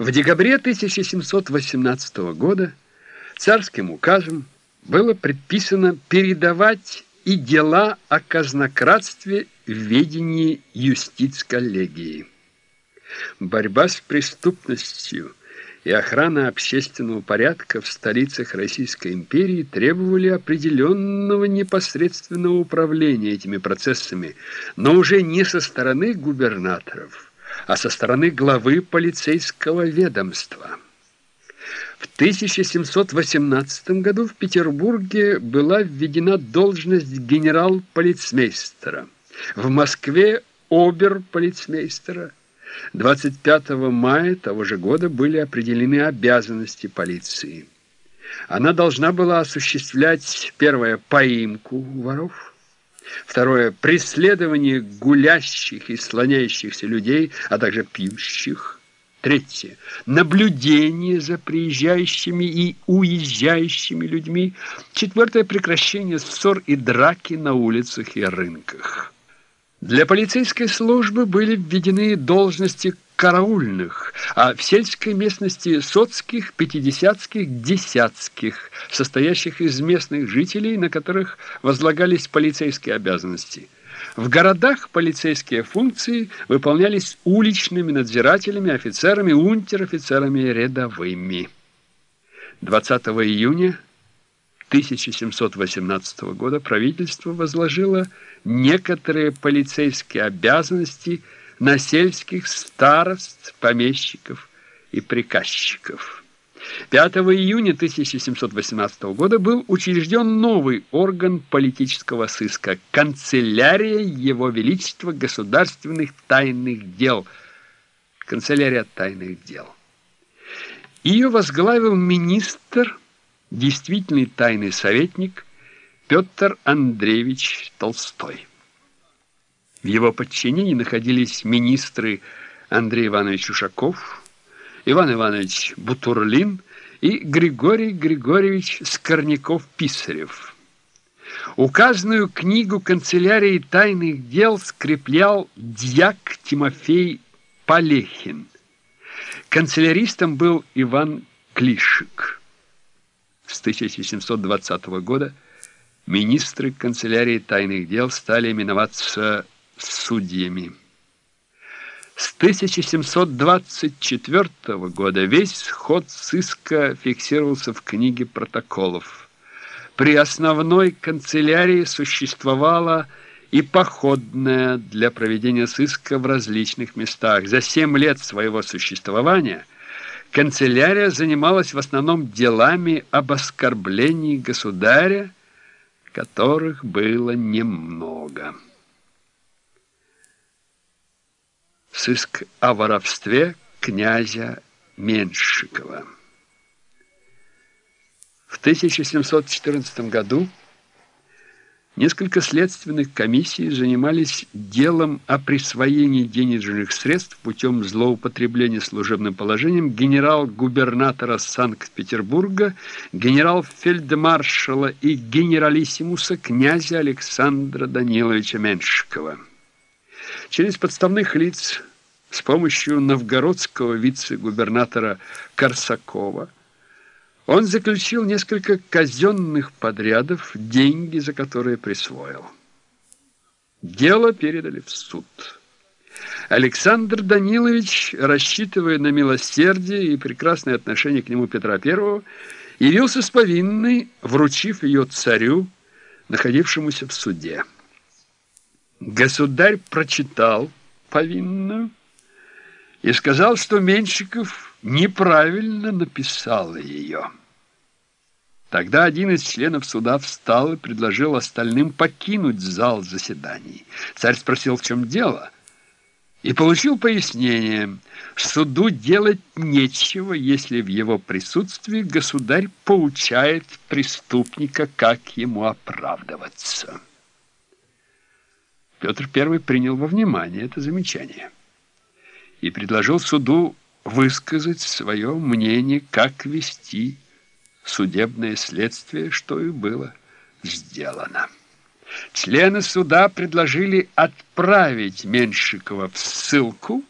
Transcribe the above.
В декабре 1718 года царским указом было предписано передавать и дела о казнократстве в ведении юстиц-коллегии. Борьба с преступностью и охрана общественного порядка в столицах Российской империи требовали определенного непосредственного управления этими процессами, но уже не со стороны губернаторов, а со стороны главы полицейского ведомства. В 1718 году в Петербурге была введена должность генерал-полицмейстера, в Москве обер-полицмейстера. 25 мая того же года были определены обязанности полиции. Она должна была осуществлять, первое, поимку воров, второе, преследование гулящих и слоняющихся людей, а также пьющих, Третье. Наблюдение за приезжающими и уезжающими людьми. Четвертое. Прекращение ссор и драки на улицах и рынках. Для полицейской службы были введены должности караульных, а в сельской местности соцких, пятидесятских, десятских, состоящих из местных жителей, на которых возлагались полицейские обязанности – в городах полицейские функции выполнялись уличными надзирателями, офицерами, унтер-офицерами рядовыми. 20 июня 1718 года правительство возложило некоторые полицейские обязанности на сельских старост, помещиков и приказчиков. 5 июня 1718 года был учрежден новый орган политического сыска – канцелярия Его Величества государственных тайных дел. Канцелярия тайных дел. Ее возглавил министр, действительный тайный советник Петр Андреевич Толстой. В его подчинении находились министры Андрей Иванович Ушаков, Иван Иванович Бутурлин и Григорий Григорьевич Скорняков-Писарев. Указанную книгу канцелярии тайных дел скреплял дьяк Тимофей Полехин. Канцеляристом был Иван Клишик. С 1720 года министры канцелярии тайных дел стали именоваться судьями. С 1724 года весь ход сыска фиксировался в книге протоколов. При основной канцелярии существовала и походная для проведения сыска в различных местах. За семь лет своего существования канцелярия занималась в основном делами об оскорблении государя, которых было немного. Сыск о воровстве князя Меньшикова. В 1714 году несколько следственных комиссий занимались делом о присвоении денежных средств путем злоупотребления служебным положением генерал-губернатора Санкт-Петербурга, генерал-фельдмаршала и генералиссимуса князя Александра Даниловича Меньшикова. Через подставных лиц с помощью новгородского вице-губернатора Корсакова он заключил несколько казенных подрядов, деньги за которые присвоил. Дело передали в суд. Александр Данилович, рассчитывая на милосердие и прекрасное отношение к нему Петра I, явился с повинной, вручив ее царю, находившемуся в суде. Государь прочитал повинную, и сказал, что Меньшиков неправильно написал ее. Тогда один из членов суда встал и предложил остальным покинуть зал заседаний. Царь спросил, в чем дело, и получил пояснение. Суду делать нечего, если в его присутствии государь поучает преступника, как ему оправдываться. Петр I принял во внимание это замечание и предложил суду высказать свое мнение, как вести судебное следствие, что и было сделано. Члены суда предложили отправить Меньшикова в ссылку